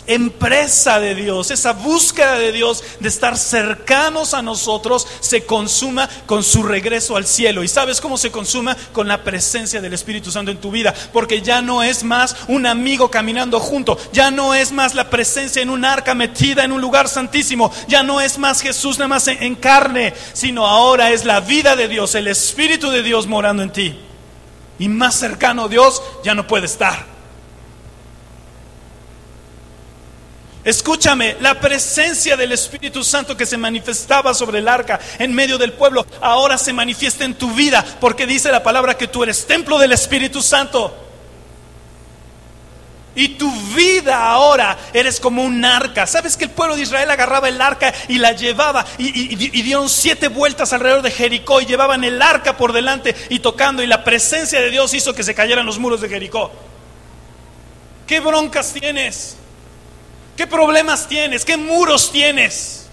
empresa de Dios, esa búsqueda de Dios de estar cercanos a nosotros, se consuma con su regreso al cielo. ¿Y sabes cómo se consuma? Con la presencia del Espíritu Santo en tu vida. Porque ya no es más un amigo caminando junto, ya no es más la presencia en un arca metida en un lugar santísimo, ya no es más Jesús nada más en carne, sino ahora es la vida de Dios, el Espíritu de Dios morando en ti. Y más cercano a Dios ya no puede estar. Escúchame, la presencia del Espíritu Santo que se manifestaba sobre el arca en medio del pueblo, ahora se manifiesta en tu vida, porque dice la palabra que tú eres templo del Espíritu Santo. Y tu vida ahora eres como un arca. ¿Sabes que el pueblo de Israel agarraba el arca y la llevaba y, dieron siete vueltas alrededor de Jericó y llevaban el arca por delante y tocando y la presencia de Dios hizo que se cayeran los muros de Jericó? ¿Qué broncas tienes? ¿Qué problemas tienes? ¿Qué muros tienes?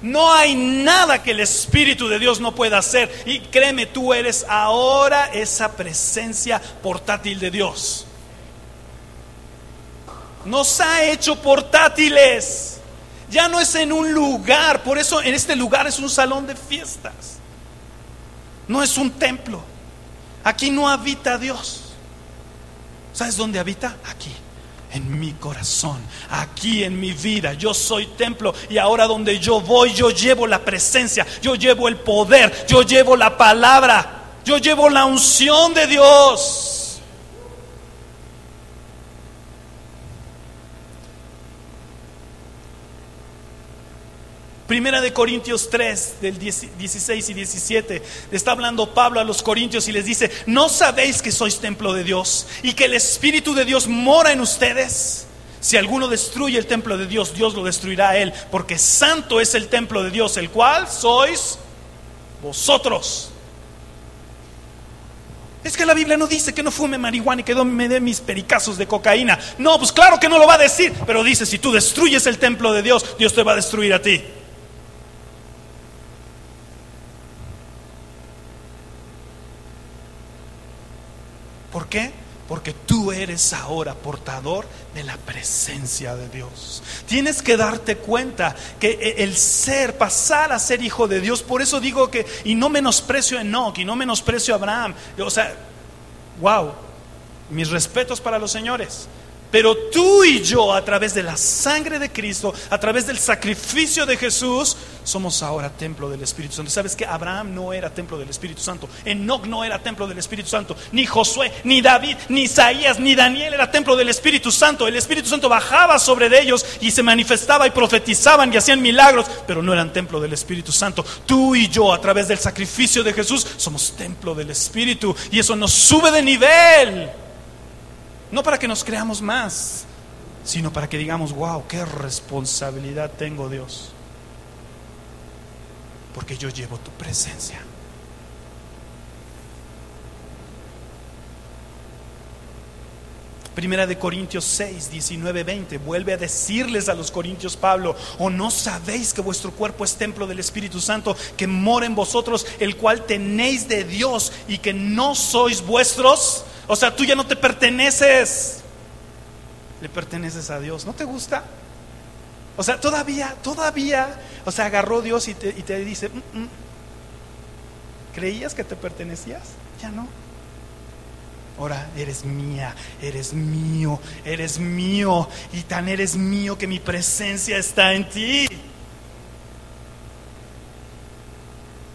No hay nada que el Espíritu de Dios no pueda hacer. Y créeme, tú eres ahora esa presencia portátil de Dios. Nos ha hecho portátiles. Ya no es en un lugar. Por eso en este lugar es un salón de fiestas. No es un templo. Aquí no habita Dios. ¿Sabes dónde habita? Aquí en mi corazón, aquí en mi vida. Yo soy templo y ahora donde yo voy, yo llevo la presencia, yo llevo el poder, yo llevo la palabra, yo llevo la unción de Dios. Primera de Corintios 3, del 16 y 17, está hablando Pablo a los Corintios y les dice, ¿no sabéis que sois templo de Dios y que el Espíritu de Dios mora en ustedes? Si alguno destruye el templo de Dios, Dios lo destruirá a él, porque santo es el templo de Dios, el cual sois vosotros. Es que la Biblia no dice que no fume marihuana y que me dé mis pericazos de cocaína. No, pues claro que no lo va a decir, pero dice, si tú destruyes el templo de Dios, Dios te va a destruir a ti. ¿Por qué? Porque tú eres ahora portador de la presencia de Dios. Tienes que darte cuenta que e, el ser, pasar a ser hijo de Dios, por eso digo que, y no menosprecio a Enoch, y no menosprecio a Abraham. O sea, wow, mis respetos para los señores. Pero tú y yo, a través de la sangre de Cristo, a través del sacrificio de Jesús, somos ahora templo del Espíritu Santo. ¿Sabes que Abraham no era templo del Espíritu Santo? Enoch no era templo del Espíritu Santo. Ni Josué, ni David, ni Isaías, ni Daniel era templo del Espíritu Santo. El Espíritu Santo bajaba sobre ellos y se manifestaba y profetizaban y hacían milagros, pero no eran templo del Espíritu Santo. Tú y yo, a través del sacrificio de Jesús, somos templo del Espíritu. Y eso nos sube de nivel. No para que nos creamos más, sino para que digamos, wow, qué responsabilidad tengo Dios. Porque yo llevo tu presencia. Primera de Corintios 6, 19, 20. Vuelve a decirles a los corintios Pablo, o no sabéis que vuestro cuerpo es templo del Espíritu Santo, que mora en vosotros, el cual tenéis de Dios y que no sois vuestros. O sea, tú ya no te perteneces. Le perteneces a Dios. ¿No te gusta? O sea, todavía, todavía, o sea, agarró Dios y te, dice, mm, mm". ¿creías que te pertenecías? Ya no. Ahora eres mía, eres mío, eres mío y tan eres mío que mi presencia está en ti.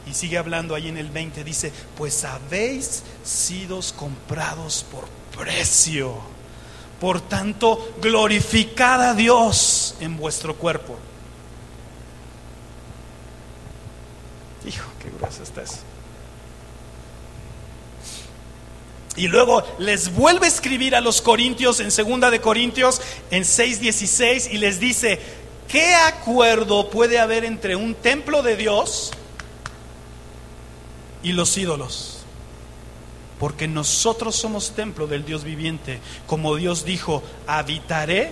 Y sigue hablando ahí en el 20, dice, pues habéis sido comprados por precio. Por tanto, glorificad a Dios en vuestro cuerpo. Hijo, qué grueso está eso. Y luego les vuelve a escribir a los corintios en segunda de Corintios en 6:16 y les dice, ¿qué acuerdo puede haber entre un templo de Dios y los ídolos? Porque nosotros somos templo del Dios viviente, como Dios dijo, habitaré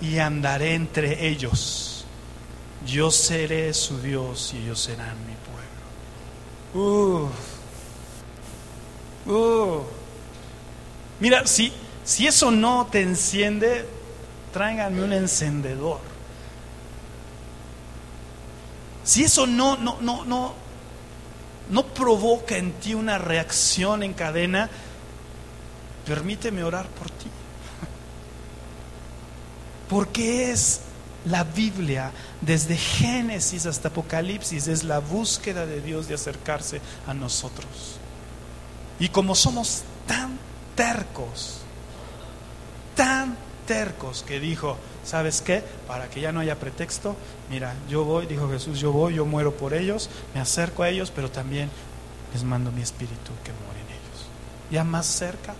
y andaré entre ellos. Yo seré su Dios y ellos serán mi. Uh, uh. Mira, si, si eso no te enciende, tráiganme un encendedor. Si eso no, no, no, no, no provoca en ti una reacción en cadena, permíteme orar por ti. Porque es la Biblia, desde Génesis hasta Apocalipsis, es la búsqueda de Dios de acercarse a nosotros. Y como somos tan tercos, tan tercos que dijo, ¿sabes qué? Para que ya no haya pretexto, mira, yo voy, dijo Jesús, yo voy, yo muero por ellos, me acerco a ellos, pero también les mando mi espíritu que muere en ellos. Ya más cerca.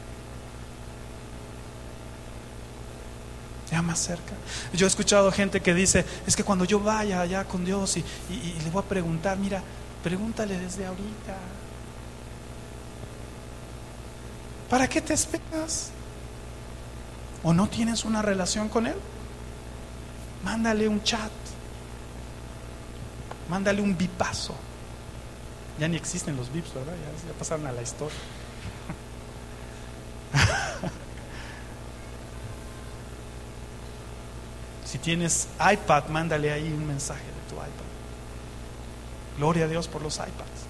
Ya más cerca. Yo he escuchado gente que dice, es que cuando yo vaya allá con Dios y, y le voy a preguntar, mira, pregúntale desde ahorita. ¿Para qué te esperas? ¿O no tienes una relación con Él? Mándale un chat. Mándale un bipazo. Ya ni existen los bips, ¿verdad? Ya, ya pasaron a la historia. si tienes iPad, mándale ahí un mensaje de tu iPad. Gloria a Dios por los iPads.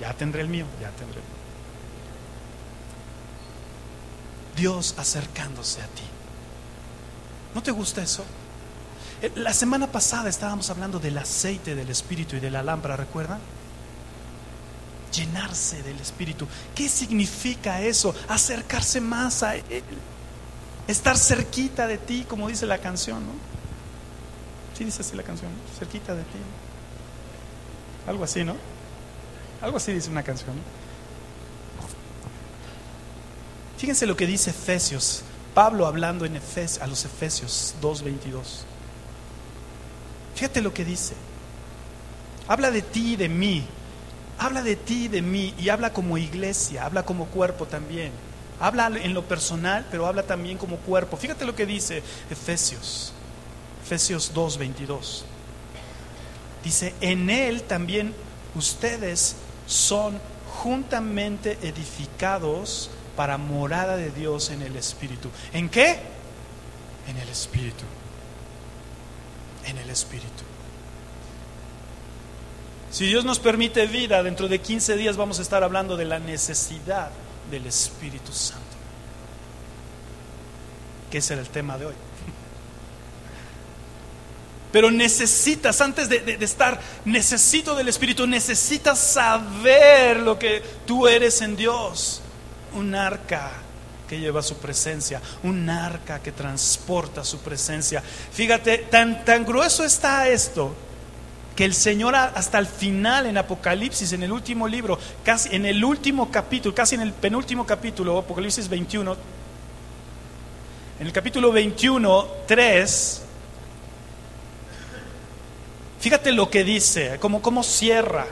Ya tendré el mío, ya tendré el mío. Dios acercándose a ti. ¿No te gusta eso? Eh, la semana pasada estábamos hablando del aceite del Espíritu y de la lámpara, ¿recuerdan? Llenarse del Espíritu. ¿Qué significa eso? Acercarse más a Él. Estar cerquita de ti, como dice la canción, ¿no? Sí dice así la canción, cerquita de ti. Algo así, ¿no? Algo así dice una canción. Fíjense lo que dice Efesios. Pablo hablando en Efesios, a los Efesios 2.22. Fíjate lo que dice. Habla de ti y de mí. habla de ti y de mí y habla como iglesia, habla como cuerpo también. Habla en lo personal, pero habla también como cuerpo. Fíjate lo que dice Efesios, Efesios 2, 22. Dice, en él también ustedes son juntamente edificados para morada de Dios en el Espíritu. ¿En qué? En el Espíritu. En el Espíritu. Si Dios nos permite vida, dentro de 15 días vamos a estar hablando de la necesidad del Espíritu Santo. Que ese era el tema de hoy. Pero necesitas, antes de, de, estar, necesito del Espíritu, necesitas saber lo que tú eres en Dios. Un arca que lleva su presencia, un arca que transporta su presencia. Fíjate, tan, tan grueso está esto que el Señor hasta el final en Apocalipsis, en el último libro, casi en el último capítulo, casi en el penúltimo capítulo, Apocalipsis 21, en el capítulo 21, 3, fíjate lo que dice, como cómo cierra.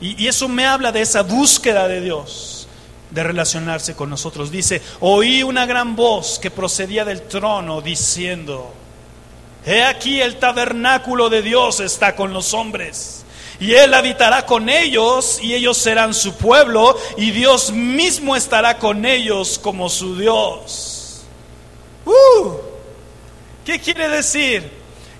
Y eso me habla de esa búsqueda de Dios, de relacionarse con nosotros. Dice, oí una gran voz que procedía del trono diciendo, He aquí el tabernáculo de Dios está con los hombres. Y Él habitará con ellos y ellos serán su pueblo y Dios mismo estará con ellos como su Dios. Uh, ¿Qué quiere decir?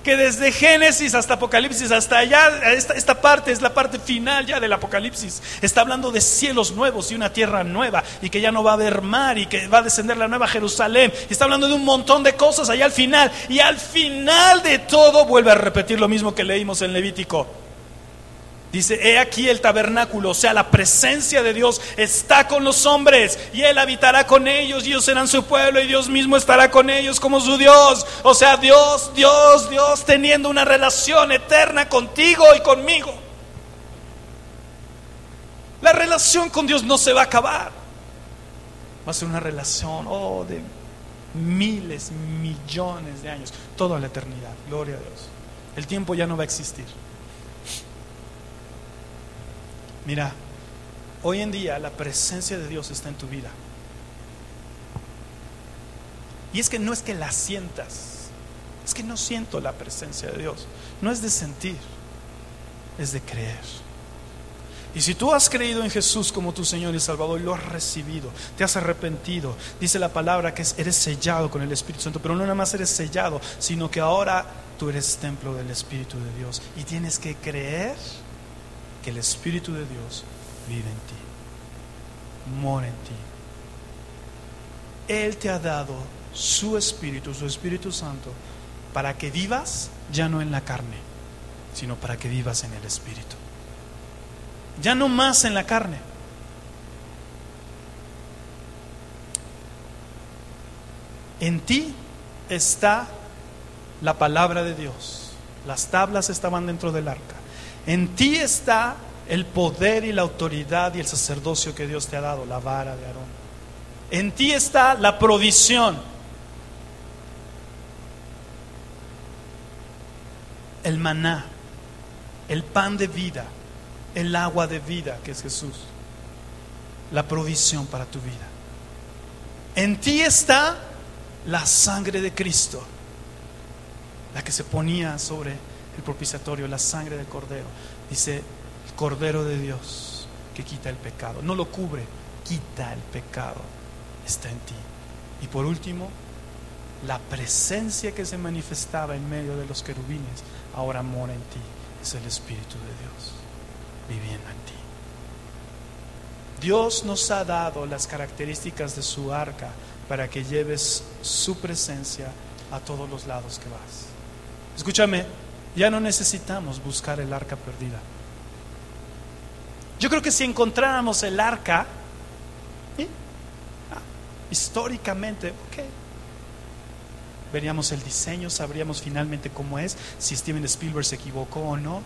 Que desde Génesis hasta Apocalipsis, hasta allá, esta, esta, parte es la parte final ya del Apocalipsis. Está hablando de cielos nuevos y una tierra nueva, y que ya no va a haber mar, y que va a descender la nueva Jerusalén. Y está hablando de un montón de cosas allá al final. Y al final de todo vuelve a repetir lo mismo que leímos en Levítico. Dice, he aquí el tabernáculo, o sea, la presencia de Dios está con los hombres y Él habitará con ellos y ellos serán su pueblo y Dios mismo estará con ellos como su Dios. O sea, Dios, Dios, Dios teniendo una relación eterna contigo y conmigo. La relación con Dios no se va a acabar. Va a ser una relación, oh, de miles, millones de años, toda la eternidad. Gloria a Dios. El tiempo ya no va a existir. Mira, hoy en día la presencia de Dios está en tu vida. Y es que no es que la sientas, es que no siento la presencia de Dios. No es de sentir, es de creer. Y si tú has creído en Jesús como tu Señor y Salvador y lo has recibido, te has arrepentido, dice la palabra que eres sellado con el Espíritu Santo, pero no nada más eres sellado, sino que ahora tú eres templo del Espíritu de Dios y tienes que creer que el Espíritu de Dios vive en ti, mora en ti. Él te ha dado su Espíritu, su Espíritu Santo, para que vivas ya no en la carne, sino para que vivas en el Espíritu. Ya no más en la carne. En ti está la palabra de Dios. Las tablas estaban dentro del arca. En ti está el poder y la autoridad y el sacerdocio que Dios te ha dado, la vara de Aarón. En ti está la provisión, el maná, el pan de vida, el agua de vida que es Jesús, la provisión para tu vida. En ti está la sangre de Cristo, la que se ponía sobre el propiciatorio, la sangre del cordero. Dice, el cordero de Dios que quita el pecado. No lo cubre, quita el pecado. Está en ti. Y por último, la presencia que se manifestaba en medio de los querubines ahora mora en ti. Es el Espíritu de Dios viviendo en ti. Dios nos ha dado las características de su arca para que lleves su presencia a todos los lados que vas. Escúchame, ya no necesitamos buscar el arca perdida. Yo creo que si encontráramos el arca, ah, históricamente, ok, veríamos el diseño, sabríamos finalmente cómo es, si Steven Spielberg se equivocó o no.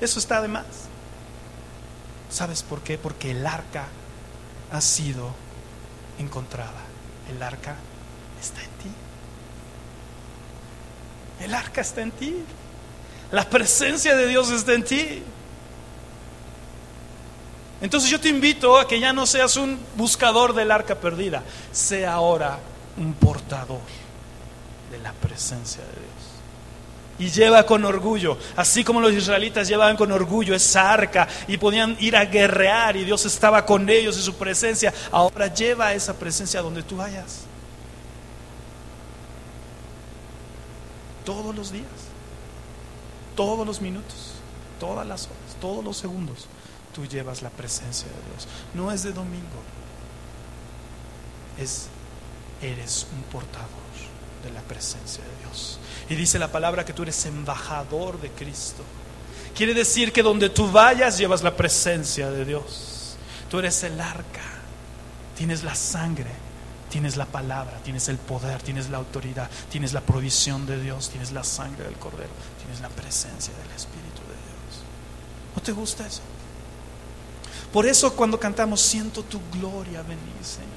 Eso está de más. ¿Sabes por qué? Porque el arca ha sido encontrada. El arca está en. El arca está en ti. La presencia de Dios está en ti. Entonces yo te invito a que ya no seas un buscador del arca perdida, sea ahora un portador de la presencia de Dios. Y lleva con orgullo, así como los israelitas llevaban con orgullo esa arca y podían ir a guerrear y Dios estaba con ellos en su presencia, ahora lleva esa presencia donde tú vayas. Todos los días, todos los minutos, todas las horas, todos los segundos tú llevas la presencia de Dios. No es de domingo, es, eres un portador de la presencia de Dios. Y dice la palabra que tú eres embajador de Cristo. Quiere decir que donde tú vayas llevas la presencia de Dios. Tú eres el arca, tienes la sangre, tienes la palabra, tienes el poder, tienes la autoridad, tienes la provisión de Dios, tienes la sangre del Cordero, tienes la presencia del Espíritu de Dios. ¿No te gusta eso? Por eso cuando cantamos, siento tu gloria venir, Señor.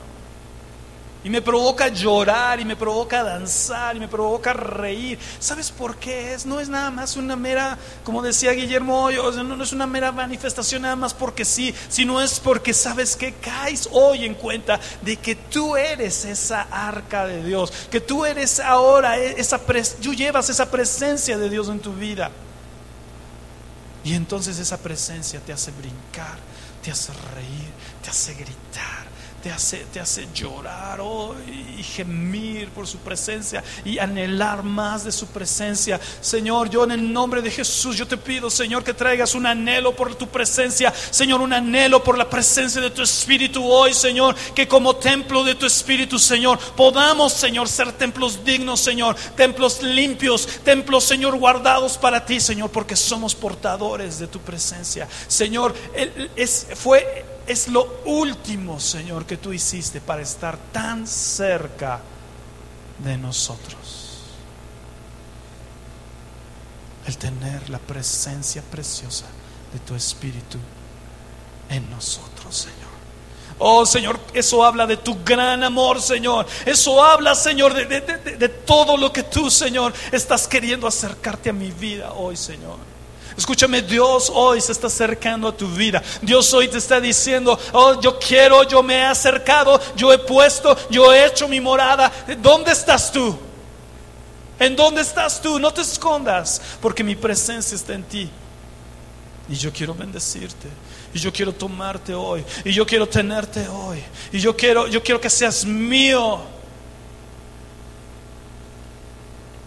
Y me provoca llorar, y me provoca danzar, y me provoca reír. ¿Sabes por qué es? No es nada más una mera, como decía Guillermo no, es una mera manifestación nada más porque sí, sino es porque sabes que caes hoy en cuenta de que tú eres esa arca de Dios, que tú eres ahora e, esa, tú llevas esa presencia de Dios en tu vida. Y entonces esa presencia te hace brincar te hace reír, te hace gritar, te hace, te hace llorar oh, y gemir por su presencia y anhelar más de su presencia. Señor, yo en el nombre de Jesús, yo te pido, Señor, que traigas un anhelo por tu presencia, Señor, un anhelo por la presencia de tu Espíritu hoy, Señor, que como templo de tu Espíritu, Señor, podamos, Señor, ser templos dignos, Señor, templos limpios, templos, Señor, guardados para ti, Señor, porque somos portadores de tu presencia. Señor, es, fue es lo último, Señor, que tú hiciste para estar tan cerca de nosotros. El tener la presencia preciosa de tu Espíritu en nosotros, Señor. Oh Señor, eso habla de tu gran amor, Señor. Eso habla, Señor, de, de, todo lo que tú, Señor, estás queriendo acercarte a mi vida hoy, Señor. Escúchame, Dios hoy se está acercando a tu vida. Dios hoy te está diciendo, oh, yo quiero, yo me he acercado, yo he puesto, yo he hecho mi morada. ¿Dónde estás tú? ¿En dónde estás tú? No te escondas, porque mi presencia está en ti. Y yo quiero bendecirte. Y yo quiero tomarte hoy. Y yo quiero tenerte hoy. Y yo quiero, yo quiero que seas mío.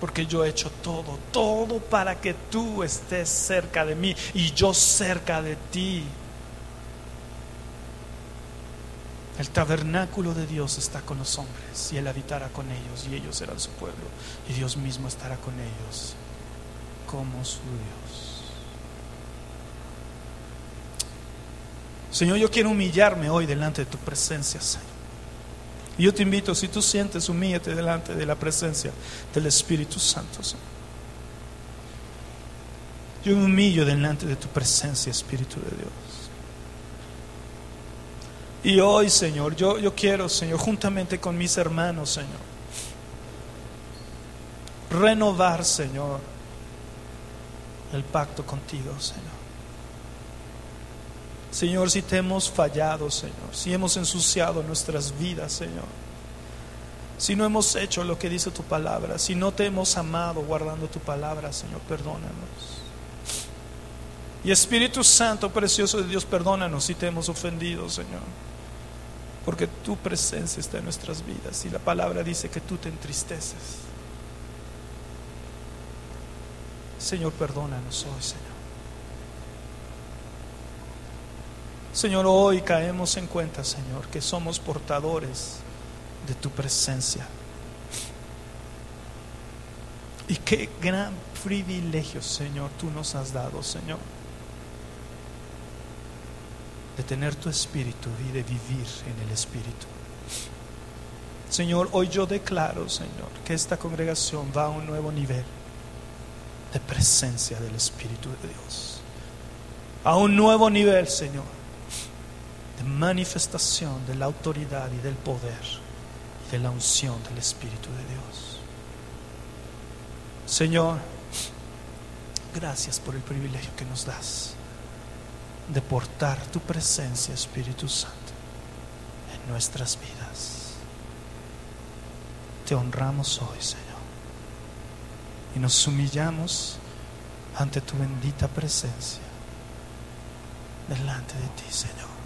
Porque yo he hecho todo, todo para que tú estés cerca de mí y yo cerca de ti. El tabernáculo de Dios está con los hombres y Él habitará con ellos y ellos serán su pueblo y Dios mismo estará con ellos como su Dios. Señor, yo quiero humillarme hoy delante de tu presencia, Señor. Y yo te invito, si tú sientes, humíllate delante de la presencia del Espíritu Santo. Yo me humillo delante de tu presencia, Espíritu de Dios. Y hoy, Señor, yo, yo quiero, Señor, juntamente con mis hermanos, Señor, renovar, Señor, el pacto contigo, Señor. Señor, si te hemos fallado, Señor, si hemos ensuciado nuestras vidas, Señor, si no hemos hecho lo que dice tu palabra, si no te hemos amado guardando tu palabra, Señor, perdónanos. Y Espíritu Santo, precioso de Dios, perdónanos si te hemos ofendido, Señor. Porque tu presencia está en nuestras vidas y la palabra dice que tú te entristeces. Señor, perdónanos hoy, Señor. Señor, hoy caemos en cuenta, Señor, que somos portadores de tu presencia. Y qué gran privilegio, Señor, tú nos has dado, Señor, de tener tu espíritu y de vivir en el espíritu. Señor, hoy yo declaro, Señor, que esta congregación va a un nuevo nivel de presencia del Espíritu de Dios. A un nuevo nivel, Señor de manifestación de la autoridad y del poder y de la unción del Espíritu de Dios. Señor, gracias por el privilegio que nos das de portar tu presencia, Espíritu Santo, en nuestras vidas. Te honramos hoy, Señor, y nos humillamos ante tu bendita presencia, delante de ti, Señor,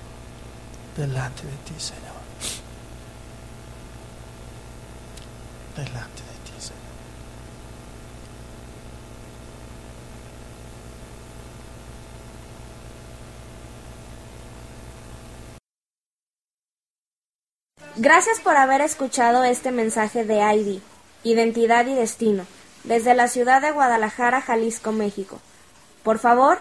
delante de ti, Señor, delante de ti, Señor. Gracias por haber escuchado este mensaje de ID, Identidad y Destino, desde la ciudad de Guadalajara, Jalisco, México. Por favor,